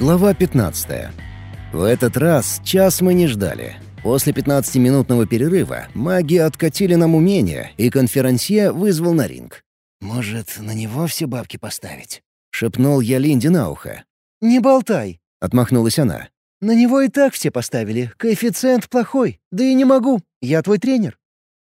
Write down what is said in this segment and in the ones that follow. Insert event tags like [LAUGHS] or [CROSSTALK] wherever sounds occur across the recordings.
Глава 15. В этот раз час мы не ждали. После 15-минутного перерыва маги откатили нам умения, и конферансье вызвал на ринг. «Может, на него все бабки поставить?» — шепнул я Линде на ухо. «Не болтай!» — отмахнулась она. «На него и так все поставили. Коэффициент плохой. Да и не могу. Я твой тренер».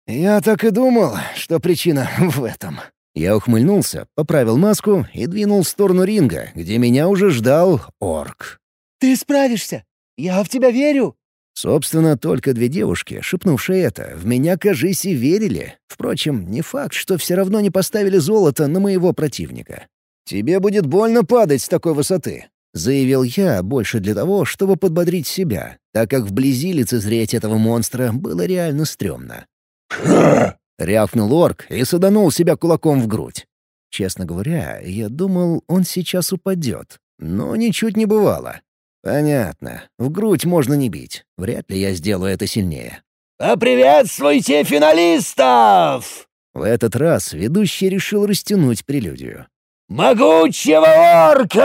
«Я так и думал, что причина в этом». Я ухмыльнулся, поправил маску и двинул в сторону ринга, где меня уже ждал орк. «Ты справишься! Я в тебя верю!» Собственно, только две девушки, шепнувшие это, в меня, кажись, и верили. Впрочем, не факт, что все равно не поставили золото на моего противника. «Тебе будет больно падать с такой высоты», — заявил я больше для того, чтобы подбодрить себя, так как вблизи лицезреть этого монстра было реально стрёмно. [LAUGHS] Рявкнул орк и саданул себя кулаком в грудь. Честно говоря, я думал, он сейчас упадет, но ничуть не бывало. Понятно, в грудь можно не бить. Вряд ли я сделаю это сильнее. «Поприветствуйте финалистов!» В этот раз ведущий решил растянуть прелюдию. «Могучего орка!»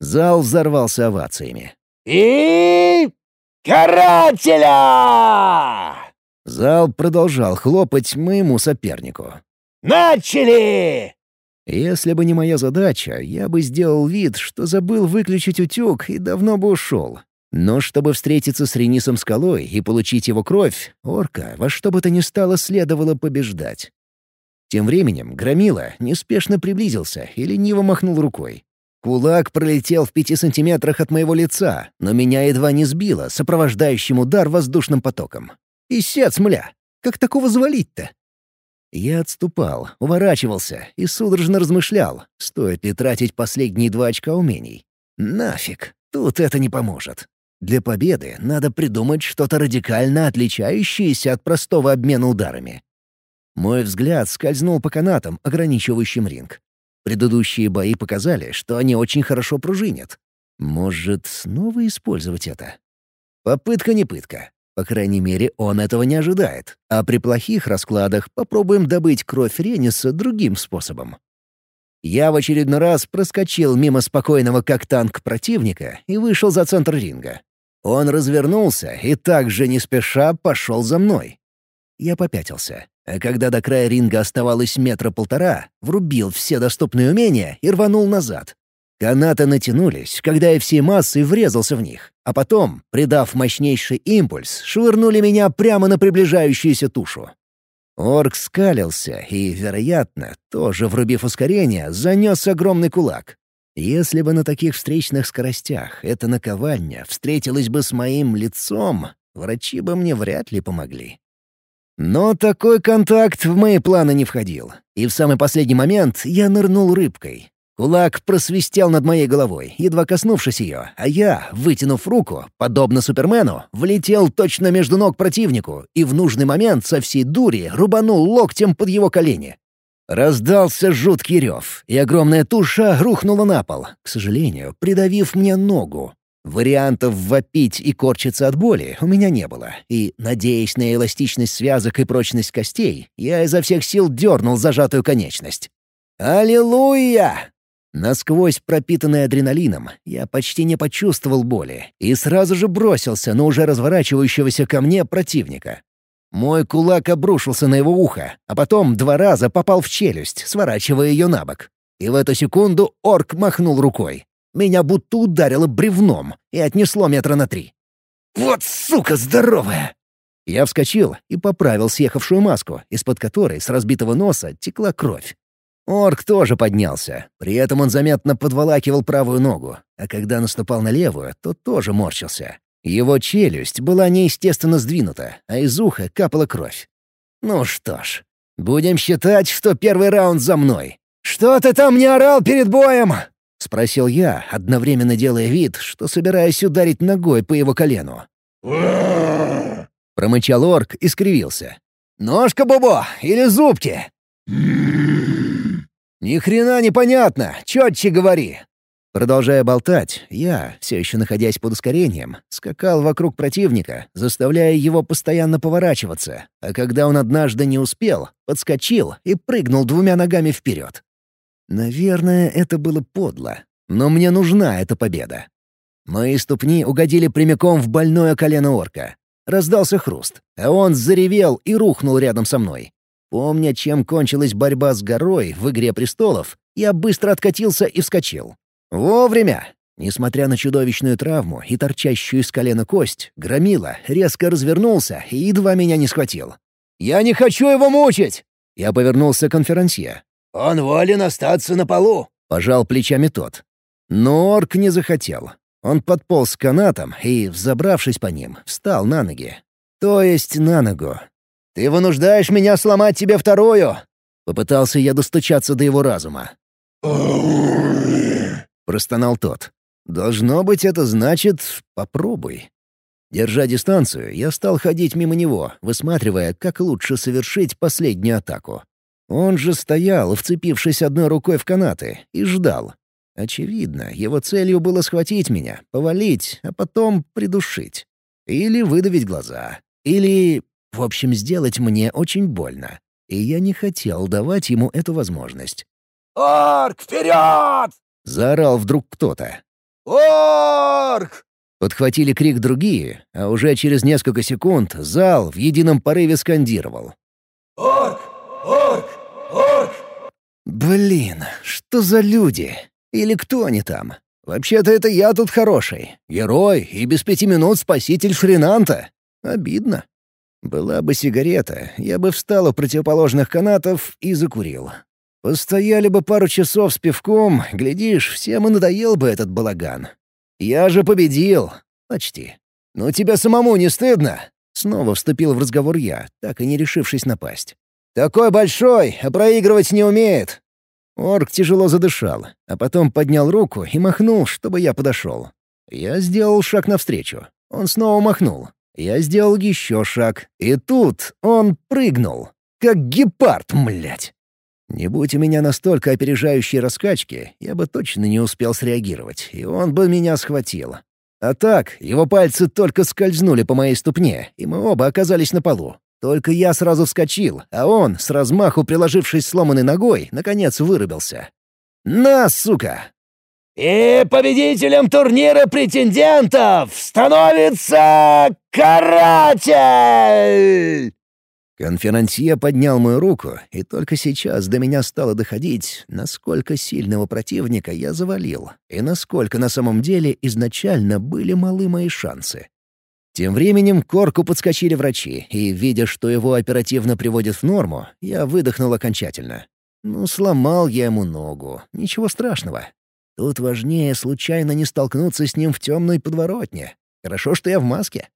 Зал взорвался овациями. «И... карателя!» Зал продолжал хлопать моему сопернику. «Начали!» Если бы не моя задача, я бы сделал вид, что забыл выключить утюг и давно бы ушел. Но чтобы встретиться с Ренисом Скалой и получить его кровь, орка во что бы то ни стало следовало побеждать. Тем временем Громила неспешно приблизился и лениво махнул рукой. Кулак пролетел в пяти сантиметрах от моего лица, но меня едва не сбило сопровождающим удар воздушным потоком. Исец, мля! Как такого завалить-то? Я отступал, уворачивался и судорожно размышлял, стоит ли тратить последние два очка умений. Нафиг, тут это не поможет. Для победы надо придумать что-то радикально отличающееся от простого обмена ударами. Мой взгляд скользнул по канатам, ограничивающим ринг. Предыдущие бои показали, что они очень хорошо пружинят. Может, снова использовать это? Попытка не пытка. По крайней мере, он этого не ожидает. А при плохих раскладах попробуем добыть кровь Рениса другим способом. Я в очередной раз проскочил мимо спокойного как танк противника и вышел за центр ринга. Он развернулся и также не спеша пошел за мной. Я попятился, а когда до края ринга оставалось метра полтора, врубил все доступные умения и рванул назад. Канаты натянулись, когда я всей массой врезался в них, а потом, придав мощнейший импульс, швырнули меня прямо на приближающуюся тушу. Орк скалился и, вероятно, тоже врубив ускорение, занес огромный кулак. Если бы на таких встречных скоростях эта наковальня встретилась бы с моим лицом, врачи бы мне вряд ли помогли. Но такой контакт в мои планы не входил, и в самый последний момент я нырнул рыбкой, Кулак просвистел над моей головой, едва коснувшись ее, а я, вытянув руку, подобно Супермену, влетел точно между ног противнику и в нужный момент со всей дури рубанул локтем под его колени. Раздался жуткий рев, и огромная туша рухнула на пол, к сожалению, придавив мне ногу. Вариантов вопить и корчиться от боли у меня не было, и, надеясь на эластичность связок и прочность костей, я изо всех сил дернул зажатую конечность. «Аллилуйя!» Насквозь пропитанный адреналином, я почти не почувствовал боли и сразу же бросился на уже разворачивающегося ко мне противника. Мой кулак обрушился на его ухо, а потом два раза попал в челюсть, сворачивая ее на бок. И в эту секунду орк махнул рукой. Меня будто ударило бревном и отнесло метра на три. «Вот сука здоровая!» Я вскочил и поправил съехавшую маску, из-под которой с разбитого носа текла кровь. Орк тоже поднялся. При этом он заметно подволакивал правую ногу, а когда наступал на левую, то тоже морщился. Его челюсть была неестественно сдвинута, а из уха капала кровь. Ну что ж, будем считать, что первый раунд за мной. «Что ты там не орал перед боем?» — спросил я, одновременно делая вид, что собираюсь ударить ногой по его колену. Промычал орк и скривился. «Ножка, Бобо, или зубки?» «Ни хрена непонятно! Чётче говори!» Продолжая болтать, я, все еще находясь под ускорением, скакал вокруг противника, заставляя его постоянно поворачиваться, а когда он однажды не успел, подскочил и прыгнул двумя ногами вперед. Наверное, это было подло. Но мне нужна эта победа. Мои ступни угодили прямиком в больное колено орка. Раздался хруст, а он заревел и рухнул рядом со мной. Помня, чем кончилась борьба с горой в «Игре престолов», я быстро откатился и вскочил. Вовремя! Несмотря на чудовищную травму и торчащую из колена кость, Громила резко развернулся и едва меня не схватил. «Я не хочу его мучить!» Я повернулся к конферансье. «Он волен остаться на полу», — пожал плечами тот. Но орк не захотел. Он подполз к канатам и, взобравшись по ним, встал на ноги. То есть на ногу. «Ты вынуждаешь меня сломать тебе вторую!» Попытался я достучаться до его разума. Простонал тот. «Должно быть, это значит «попробуй». Держа дистанцию, я стал ходить мимо него, высматривая, как лучше совершить последнюю атаку. Он же стоял, вцепившись одной рукой в канаты, и ждал. Очевидно, его целью было схватить меня, повалить, а потом придушить. Или выдавить глаза. Или, в общем, сделать мне очень больно. И я не хотел давать ему эту возможность. «Орк, вперед!» — заорал вдруг кто-то. «Орк!» Подхватили крик другие, а уже через несколько секунд зал в едином порыве скандировал. «Орк! Орк! Орк!» «Блин, что за люди? Или кто они там? Вообще-то это я тут хороший. Герой и без пяти минут спаситель Фринанта. Обидно. Была бы сигарета, я бы встал у противоположных канатов и закурил. Постояли бы пару часов с пивком, глядишь, всем и надоел бы этот балаган. Я же победил. Почти. Но тебе самому не стыдно? Снова вступил в разговор я, так и не решившись напасть. «Такой большой, а проигрывать не умеет!» Орк тяжело задышал, а потом поднял руку и махнул, чтобы я подошел. Я сделал шаг навстречу. Он снова махнул. Я сделал еще шаг, и тут он прыгнул. Как гепард, млять. Не будь у меня настолько опережающей раскачки, я бы точно не успел среагировать, и он бы меня схватил. А так, его пальцы только скользнули по моей ступне, и мы оба оказались на полу. Только я сразу вскочил, а он, с размаху приложившись сломанной ногой, наконец вырубился. «На, сука!» И победителем турнира претендентов становится Каратель! Конферансье поднял мою руку, и только сейчас до меня стало доходить, насколько сильного противника я завалил, и насколько на самом деле изначально были малы мои шансы. Тем временем к Корку подскочили врачи, и, видя, что его оперативно приводят в норму, я выдохнул окончательно. Ну, сломал я ему ногу, ничего страшного. Тут важнее случайно не столкнуться с ним в темной подворотне. Хорошо, что я в маске.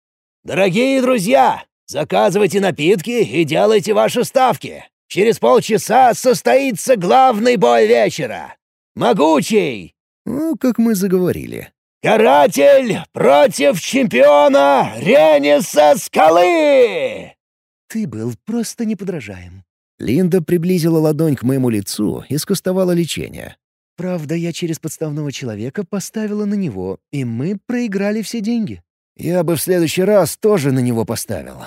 «Дорогие друзья, заказывайте напитки и делайте ваши ставки. Через полчаса состоится главный бой вечера. Могучий!» Ну, как мы заговорили. «Каратель против чемпиона Рениса Скалы!» Ты был просто неподражаем. Линда приблизила ладонь к моему лицу и скостовала лечение. Правда, я через подставного человека поставила на него, и мы проиграли все деньги. Я бы в следующий раз тоже на него поставил.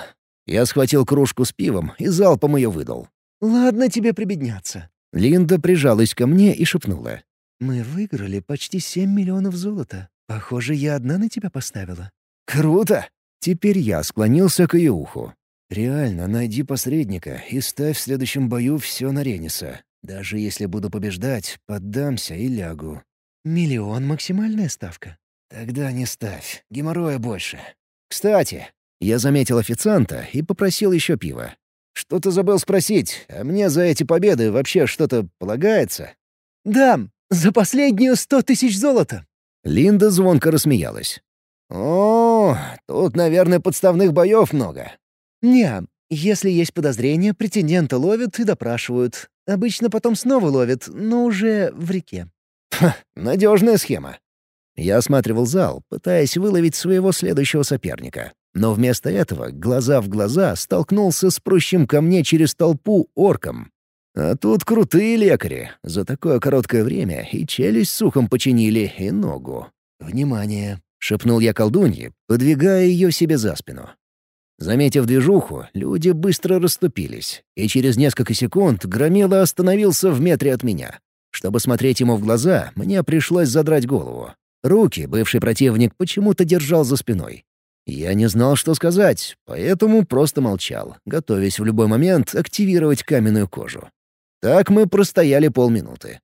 Я схватил кружку с пивом и залпом ее выдал. «Ладно тебе прибедняться». Линда прижалась ко мне и шепнула. «Мы выиграли почти семь миллионов золота. Похоже, я одна на тебя поставила». «Круто!» Теперь я склонился к ее уху. «Реально, найди посредника и ставь в следующем бою все на Рениса. Даже если буду побеждать, поддамся и лягу». «Миллион — максимальная ставка». «Тогда не ставь. Геморроя больше. Кстати, я заметил официанта и попросил еще пива. Что-то забыл спросить, а мне за эти победы вообще что-то полагается?» «Дам! За последнюю сто тысяч золота!» Линда звонко рассмеялась. «О, тут, наверное, подставных боев много». «Не, если есть подозрения, претендента ловят и допрашивают. Обычно потом снова ловят, но уже в реке». Ха, надежная схема. Я осматривал зал, пытаясь выловить своего следующего соперника. Но вместо этого, глаза в глаза, столкнулся с прущим ко мне через толпу орком. А тут крутые лекари. За такое короткое время и челюсть сухом починили, и ногу. «Внимание!» — шепнул я колдунье, подвигая ее себе за спину. Заметив движуху, люди быстро расступились, и через несколько секунд Громила остановился в метре от меня. Чтобы смотреть ему в глаза, мне пришлось задрать голову. Руки бывший противник почему-то держал за спиной. Я не знал, что сказать, поэтому просто молчал, готовясь в любой момент активировать каменную кожу. Так мы простояли полминуты.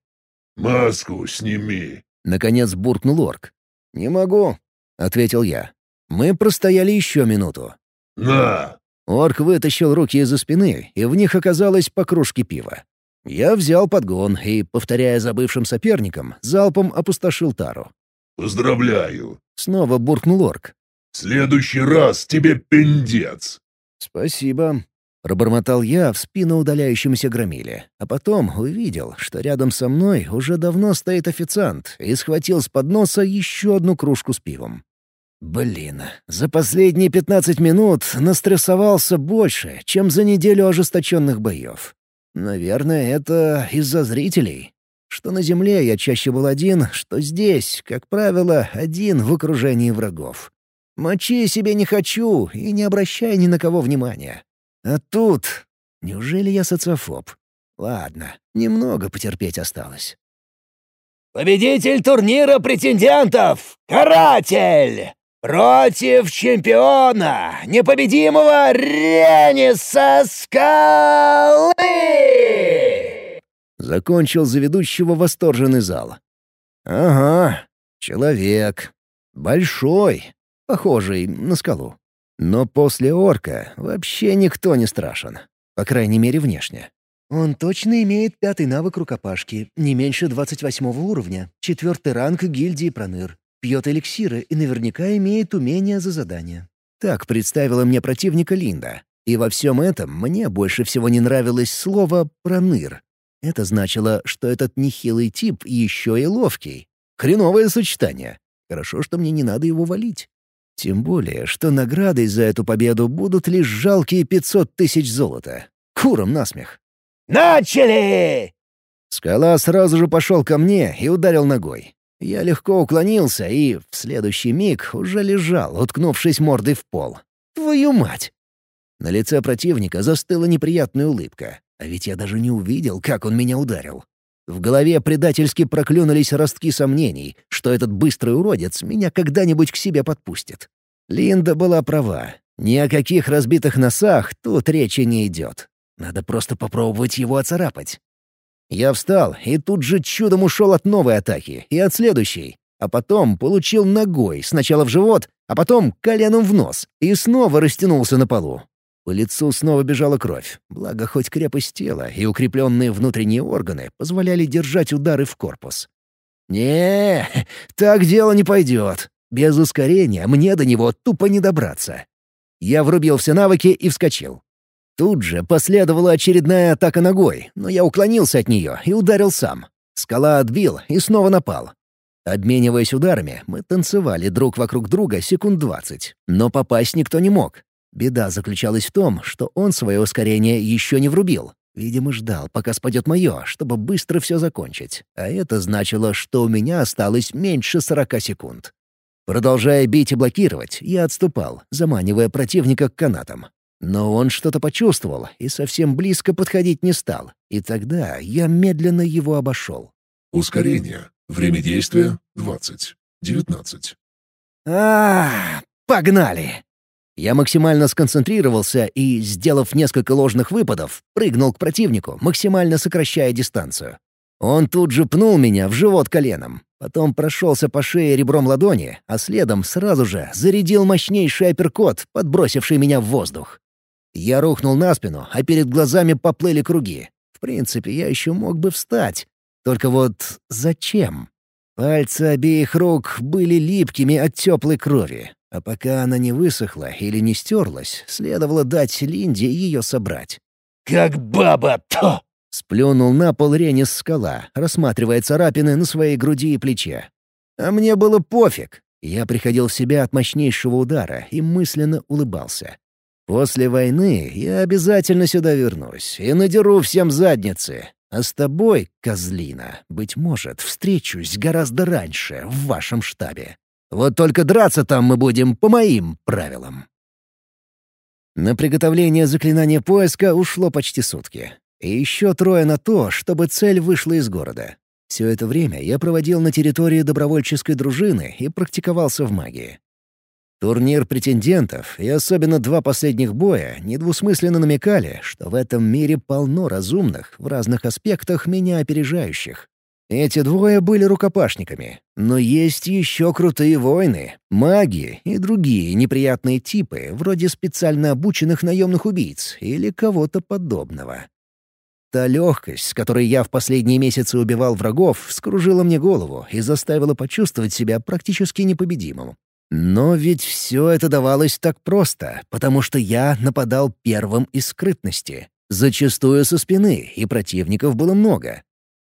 «Маску сними!» — наконец буркнул орк. «Не могу», — ответил я. Мы простояли еще минуту. «На!» Орк вытащил руки из-за спины, и в них оказалось по кружке пива. Я взял подгон и, повторяя за бывшим соперником, залпом опустошил тару. «Поздравляю!» — снова буркнул орк. «В следующий раз тебе пиндец!» «Спасибо», — пробормотал я в спину удаляющемуся громиле, а потом увидел, что рядом со мной уже давно стоит официант и схватил с подноса еще одну кружку с пивом. Блин, за последние пятнадцать минут настрессовался больше, чем за неделю ожесточенных боев. Наверное, это из-за зрителей. Что на Земле я чаще был один, что здесь, как правило, один в окружении врагов. Мочи себе не хочу и не обращай ни на кого внимания. А тут... Неужели я социофоб? Ладно, немного потерпеть осталось. «Победитель турнира претендентов! Каратель! Против чемпиона, непобедимого Рениса Скалы!» Закончил заведущего восторженный зал. «Ага, человек. Большой, похожий на скалу. Но после орка вообще никто не страшен. По крайней мере, внешне. Он точно имеет пятый навык рукопашки, не меньше двадцать восьмого уровня, четвертый ранг гильдии Проныр. Пьет эликсиры и наверняка имеет умение за задание. Так представила мне противника Линда. И во всем этом мне больше всего не нравилось слово «проныр». Это значило, что этот нехилый тип еще и ловкий. Хреновое сочетание. Хорошо, что мне не надо его валить. Тем более, что наградой за эту победу будут лишь жалкие пятьсот тысяч золота. Куром насмех. «Начали!» Скала сразу же пошел ко мне и ударил ногой. Я легко уклонился и в следующий миг уже лежал, уткнувшись мордой в пол. Твою мать! На лице противника застыла неприятная улыбка, а ведь я даже не увидел, как он меня ударил. В голове предательски проклюнулись ростки сомнений, что этот быстрый уродец меня когда-нибудь к себе подпустит. Линда была права. Ни о каких разбитых носах тут речи не идет. Надо просто попробовать его оцарапать. Я встал и тут же чудом ушел от новой атаки и от следующей, а потом получил ногой сначала в живот, а потом коленом в нос и снова растянулся на полу. По лицу снова бежала кровь, благо хоть крепость тела и укрепленные внутренние органы позволяли держать удары в корпус. не так дело не пойдет. Без ускорения мне до него тупо не добраться. Я врубил все навыки и вскочил. Тут же последовала очередная атака ногой, но я уклонился от нее и ударил сам. Скала отбил и снова напал. Обмениваясь ударами, мы танцевали друг вокруг друга секунд двадцать, но попасть никто не мог. Беда заключалась в том, что он свое ускорение еще не врубил. Видимо, ждал, пока спадет мое, чтобы быстро все закончить. А это значило, что у меня осталось меньше сорока секунд. Продолжая бить и блокировать, я отступал, заманивая противника к канатам. Но он что-то почувствовал и совсем близко подходить не стал. И тогда я медленно его обошел. Ускорение. Время действия — 20. 19. а Погнали! Я максимально сконцентрировался и, сделав несколько ложных выпадов, прыгнул к противнику, максимально сокращая дистанцию. Он тут же пнул меня в живот коленом, потом прошелся по шее ребром ладони, а следом сразу же зарядил мощнейший апперкот, подбросивший меня в воздух. Я рухнул на спину, а перед глазами поплыли круги. В принципе, я еще мог бы встать. Только вот зачем? Пальцы обеих рук были липкими от теплой крови, а пока она не высохла или не стерлась, следовало дать Линде ее собрать. «Как баба-то!» — сплюнул на пол Ренис скала, рассматривая царапины на своей груди и плече. А мне было пофиг. Я приходил в себя от мощнейшего удара и мысленно улыбался. После войны я обязательно сюда вернусь и надеру всем задницы. А с тобой, козлина, быть может, встречусь гораздо раньше в вашем штабе. Вот только драться там мы будем по моим правилам. На приготовление заклинания поиска ушло почти сутки. И еще трое на то, чтобы цель вышла из города. Все это время я проводил на территории добровольческой дружины и практиковался в магии. Турнир претендентов и особенно два последних боя недвусмысленно намекали, что в этом мире полно разумных, в разных аспектах меня опережающих. Эти двое были рукопашниками, но есть еще крутые воины, маги и другие неприятные типы, вроде специально обученных наемных убийц или кого-то подобного. Та легкость, с которой я в последние месяцы убивал врагов, вскружила мне голову и заставила почувствовать себя практически непобедимым. Но ведь все это давалось так просто, потому что я нападал первым из скрытности. Зачастую со спины, и противников было много.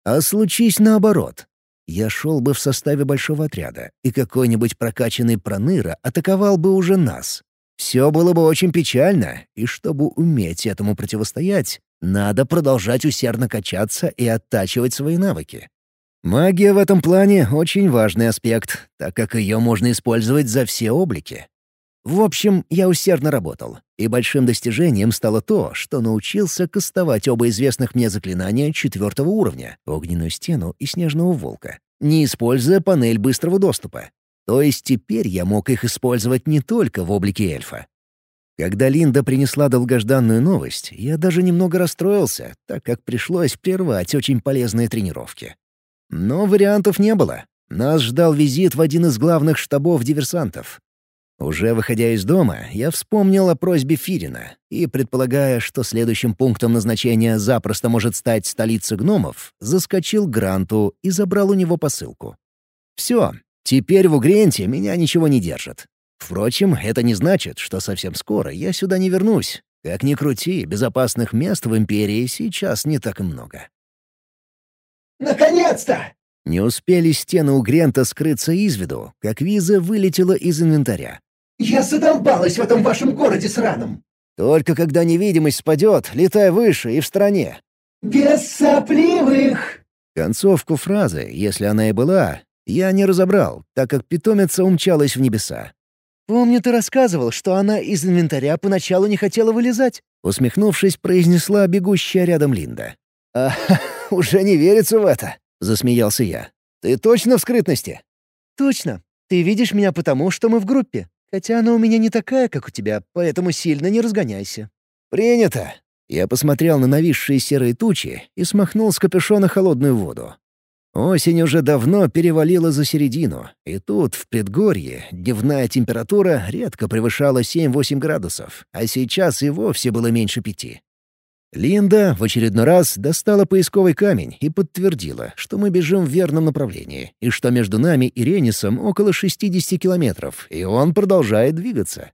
А случись наоборот. Я шел бы в составе большого отряда, и какой-нибудь прокачанный проныра атаковал бы уже нас. Все было бы очень печально, и чтобы уметь этому противостоять, надо продолжать усердно качаться и оттачивать свои навыки. Магия в этом плане — очень важный аспект, так как ее можно использовать за все облики. В общем, я усердно работал, и большим достижением стало то, что научился кастовать оба известных мне заклинания четвертого уровня — огненную стену и снежного волка, не используя панель быстрого доступа. То есть теперь я мог их использовать не только в облике эльфа. Когда Линда принесла долгожданную новость, я даже немного расстроился, так как пришлось прервать очень полезные тренировки. Но вариантов не было. Нас ждал визит в один из главных штабов диверсантов. Уже выходя из дома, я вспомнил о просьбе Фирина и, предполагая, что следующим пунктом назначения запросто может стать столица гномов, заскочил к Гранту и забрал у него посылку. Все, теперь в Угренте меня ничего не держит. Впрочем, это не значит, что совсем скоро я сюда не вернусь. Как ни крути, безопасных мест в Империи сейчас не так и много. «Наконец-то!» Не успели стены у Грента скрыться из виду, как виза вылетела из инвентаря. «Я задолбалась в этом вашем городе сраном!» «Только когда невидимость спадет, летай выше и в стороне». «Без сопливых!» Концовку фразы, если она и была, я не разобрал, так как питомица умчалась в небеса. «Помню, ты рассказывал, что она из инвентаря поначалу не хотела вылезать», — усмехнувшись, произнесла бегущая рядом Линда. «А, [LAUGHS] [LAUGHS] уже не верится в это», — засмеялся я. «Ты точно в скрытности?» «Точно. Ты видишь меня потому, что мы в группе. Хотя она у меня не такая, как у тебя, поэтому сильно не разгоняйся». «Принято». Я посмотрел на нависшие серые тучи и смахнул с капюшона холодную воду. Осень уже давно перевалила за середину, и тут, в предгорье, дневная температура редко превышала 7-8 градусов, а сейчас и вовсе было меньше пяти. Линда в очередной раз достала поисковый камень и подтвердила, что мы бежим в верном направлении, и что между нами и Ренисом около 60 километров, и он продолжает двигаться.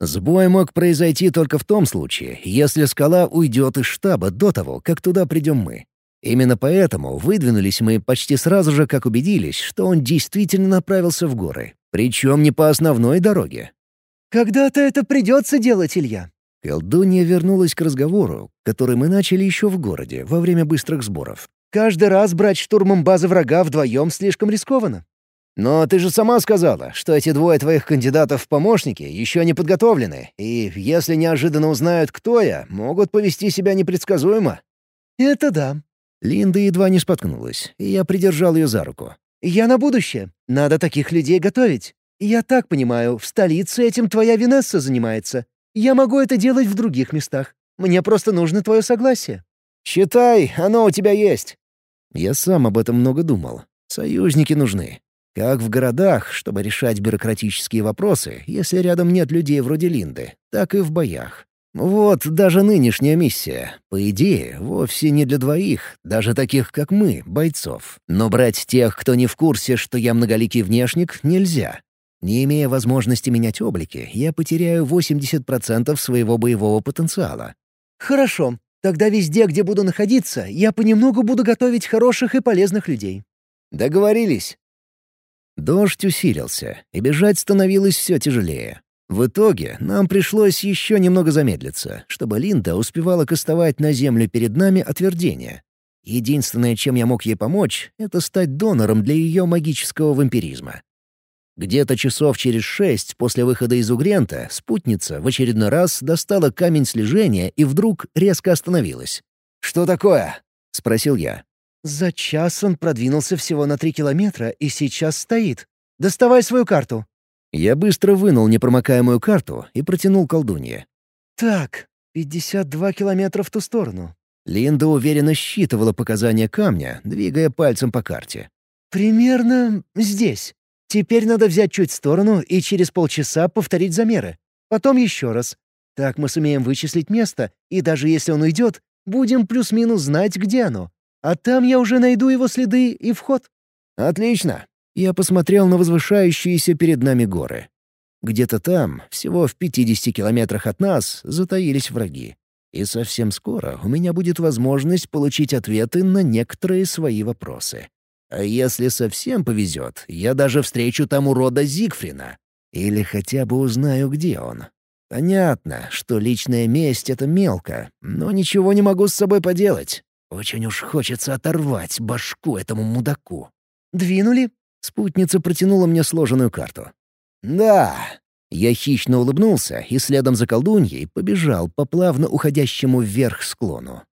Сбой мог произойти только в том случае, если скала уйдет из штаба до того, как туда придем мы. Именно поэтому выдвинулись мы почти сразу же, как убедились, что он действительно направился в горы. Причем не по основной дороге. «Когда-то это придется делать, Илья», Колдунья вернулась к разговору, который мы начали еще в городе, во время быстрых сборов. «Каждый раз брать штурмом базы врага вдвоем слишком рискованно». «Но ты же сама сказала, что эти двое твоих кандидатов в помощники еще не подготовлены, и если неожиданно узнают, кто я, могут повести себя непредсказуемо». «Это да». Линда едва не споткнулась, и я придержал ее за руку. «Я на будущее. Надо таких людей готовить. Я так понимаю, в столице этим твоя Винесса занимается. Я могу это делать в других местах. Мне просто нужно твое согласие». «Считай, оно у тебя есть». Я сам об этом много думал. Союзники нужны. Как в городах, чтобы решать бюрократические вопросы, если рядом нет людей вроде Линды, так и в боях. Вот даже нынешняя миссия, по идее, вовсе не для двоих, даже таких, как мы, бойцов. Но брать тех, кто не в курсе, что я многоликий внешник, нельзя. Не имея возможности менять облики, я потеряю 80% своего боевого потенциала. «Хорошо. Тогда везде, где буду находиться, я понемногу буду готовить хороших и полезных людей». «Договорились». Дождь усилился, и бежать становилось все тяжелее. В итоге нам пришлось еще немного замедлиться, чтобы Линда успевала кастовать на землю перед нами отвердение. Единственное, чем я мог ей помочь, это стать донором для ее магического вампиризма. Где-то часов через шесть после выхода из Угрента спутница в очередной раз достала камень слежения и вдруг резко остановилась. «Что такое?» — спросил я. За час он продвинулся всего на три километра и сейчас стоит. Доставай свою карту. Я быстро вынул непромокаемую карту и протянул колдунье. Так, 52 километра в ту сторону. Линда уверенно считывала показания камня, двигая пальцем по карте. Примерно здесь. Теперь надо взять чуть в сторону и через полчаса повторить замеры. Потом еще раз. Так мы сумеем вычислить место, и даже если он уйдет, будем плюс-минус знать, где оно. А там я уже найду его следы и вход». «Отлично». Я посмотрел на возвышающиеся перед нами горы. Где-то там, всего в 50 километрах от нас, затаились враги. И совсем скоро у меня будет возможность получить ответы на некоторые свои вопросы. А если совсем повезет, я даже встречу там урода Зигфрина. Или хотя бы узнаю, где он. Понятно, что личная месть — это мелко, но ничего не могу с собой поделать. Очень уж хочется оторвать башку этому мудаку. «Двинули?» — спутница протянула мне сложенную карту. «Да». Я хищно улыбнулся и следом за колдуньей побежал по плавно уходящему вверх склону.